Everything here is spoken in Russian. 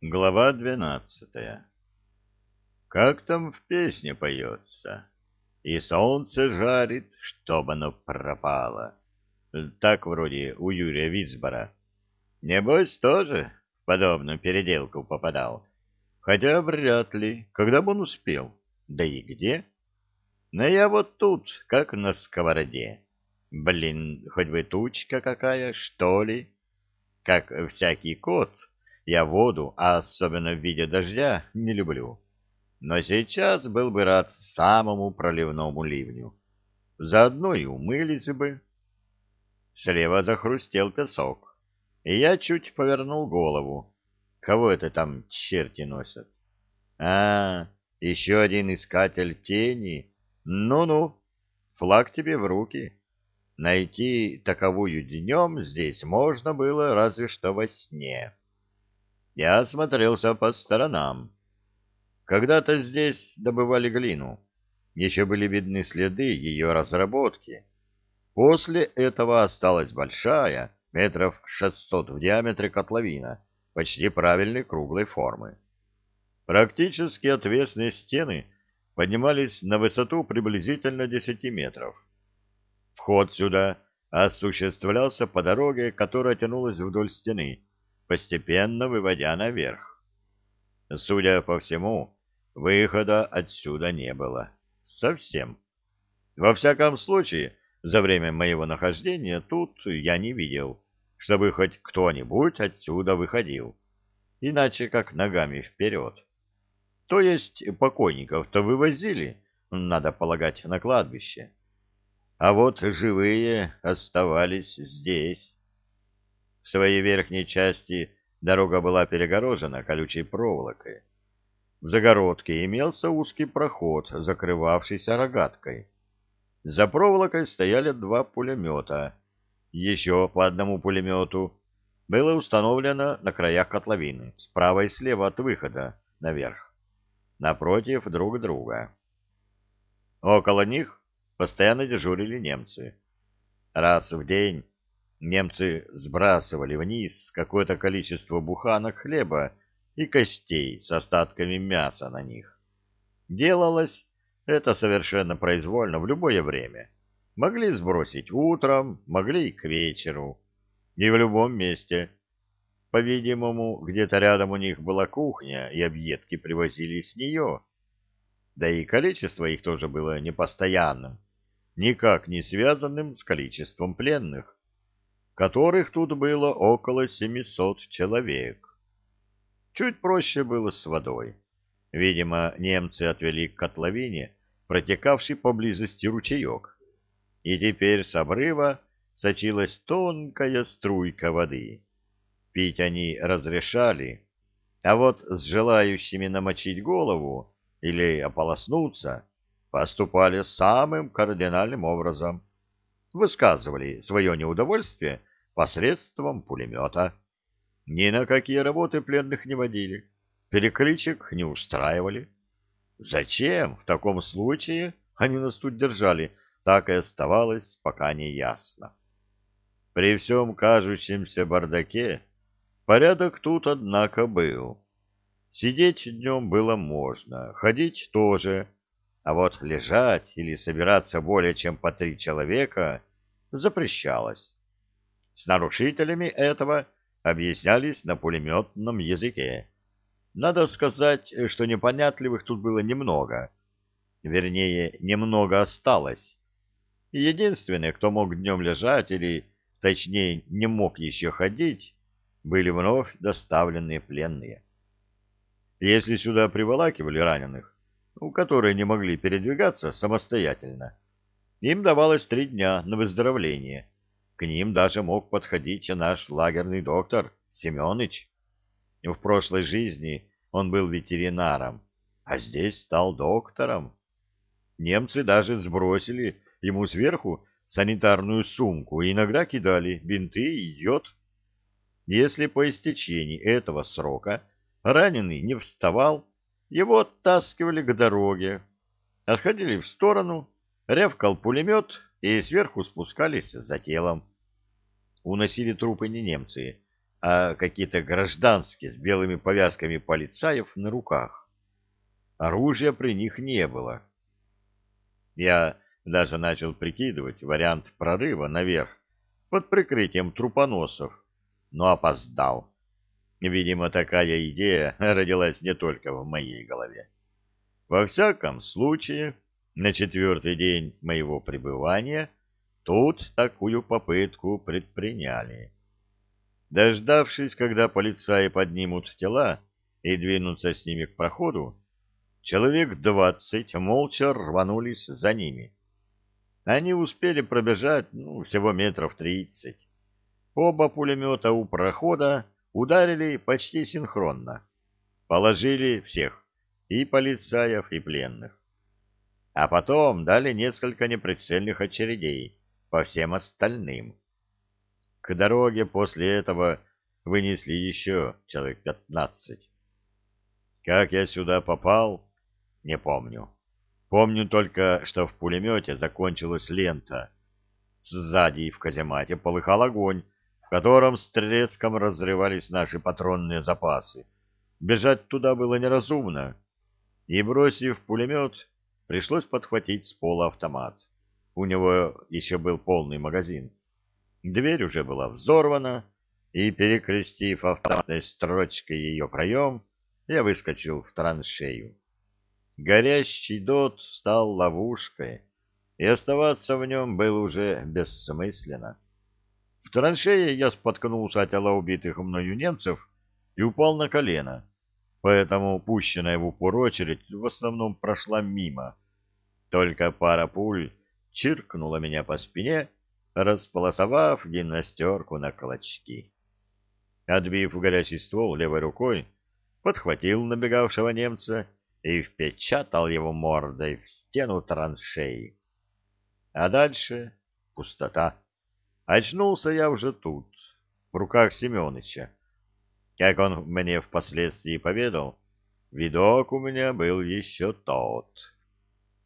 Глава двенадцатая Как там в песне поется? И солнце жарит, чтоб оно пропало. Так вроде у Юрия Висбора. Небось, тоже в подобную переделку попадал. Хотя вряд ли, когда бы он успел. Да и где? Но я вот тут, как на сковороде. Блин, хоть бы тучка какая, что ли? Как всякий кот, я воду, а особенно в виде дождя, не люблю. Но сейчас был бы рад самому проливному ливню. Заодно и умылись бы. Слева захрустел песок, и я чуть повернул голову. Кого это там черти носят? А, еще один искатель тени. Ну-ну, флаг тебе в руки. Найти таковую днем здесь можно было разве что во сне. Я осмотрелся по сторонам. Когда-то здесь добывали глину. Еще были видны следы ее разработки. После этого осталась большая, метров шестьсот в диаметре котловина, почти правильной круглой формы. Практически отвесные стены поднимались на высоту приблизительно десяти метров. Вход сюда осуществлялся по дороге, которая тянулась вдоль стены, постепенно выводя наверх. Судя по всему, выхода отсюда не было. Совсем. Во всяком случае, за время моего нахождения тут я не видел, чтобы хоть кто-нибудь отсюда выходил. Иначе как ногами вперед. То есть покойников-то вывозили, надо полагать, на кладбище а вот живые оставались здесь. В своей верхней части дорога была перегорожена колючей проволокой. В загородке имелся узкий проход, закрывавшийся рогаткой. За проволокой стояли два пулемета. Еще по одному пулемету было установлено на краях котловины, справа и слева от выхода наверх, напротив друг друга. Около них постоянно дежурили немцы. Раз в день немцы сбрасывали вниз какое-то количество буханок хлеба и костей с остатками мяса на них. Делалось это совершенно произвольно в любое время. Могли сбросить утром, могли и к вечеру. И в любом месте. По-видимому, где-то рядом у них была кухня, и объедки привозили с нее. Да и количество их тоже было непостоянным никак не связанным с количеством пленных, которых тут было около 700 человек. Чуть проще было с водой. Видимо, немцы отвели к котловине, протекавший поблизости ручеек, и теперь с обрыва сочилась тонкая струйка воды. Пить они разрешали, а вот с желающими намочить голову или ополоснуться поступали самым кардинальным образом. Высказывали свое неудовольствие посредством пулемета. Ни на какие работы пленных не водили, перекличек не устраивали. Зачем в таком случае они нас тут держали, так и оставалось пока не ясно. При всем кажущемся бардаке порядок тут, однако, был. Сидеть днем было можно, ходить тоже, а вот лежать или собираться более чем по три человека запрещалось. С нарушителями этого объяснялись на пулеметном языке. Надо сказать, что непонятливых тут было немного. Вернее, немного осталось. единственные, кто мог днем лежать или, точнее, не мог еще ходить, были вновь доставленные пленные. Если сюда приволакивали раненых, у которые не могли передвигаться самостоятельно. Им давалось три дня на выздоровление. К ним даже мог подходить наш лагерный доктор Семенович. В прошлой жизни он был ветеринаром, а здесь стал доктором. Немцы даже сбросили ему сверху санитарную сумку и иногда кидали бинты и йод. Если по истечении этого срока раненый не вставал, его оттаскивали к дороге, отходили в сторону, рявкал пулемет и сверху спускались за телом. Уносили трупы не немцы, а какие-то гражданские с белыми повязками полицаев на руках. Оружия при них не было. Я даже начал прикидывать вариант прорыва наверх под прикрытием трупоносов, но опоздал. Видимо, такая идея родилась не только в моей голове. Во всяком случае, на четвертый день моего пребывания тут такую попытку предприняли. Дождавшись, когда полицаи поднимут тела и двинутся с ними к проходу, человек двадцать молча рванулись за ними. Они успели пробежать ну, всего метров тридцать. Оба пулемета у прохода ударили почти синхронно. Положили всех, и полицаев, и пленных. А потом дали несколько неприцельных очередей по всем остальным. К дороге после этого вынесли еще человек пятнадцать. Как я сюда попал, не помню. Помню только, что в пулемете закончилась лента. Сзади в каземате полыхал огонь, в котором с треском разрывались наши патронные запасы. Бежать туда было неразумно. И, бросив пулемет, пришлось подхватить с пола автомат. У него еще был полный магазин. Дверь уже была взорвана, и, перекрестив автоматной строчкой ее проем, я выскочил в траншею. Горящий дот стал ловушкой, и оставаться в нем было уже бессмысленно. В траншее я споткнулся от тела убитых мною немцев и упал на колено, поэтому пущенная в упор очередь в основном прошла мимо. Только пара пуль чиркнула меня по спине, располосовав гимнастерку на клочки. Отбив горячий ствол левой рукой, подхватил набегавшего немца и впечатал его мордой в стену траншеи. А дальше пустота. Очнулся я уже тут, в руках Семёныча. Как он мне впоследствии поведал, видок у меня был еще тот.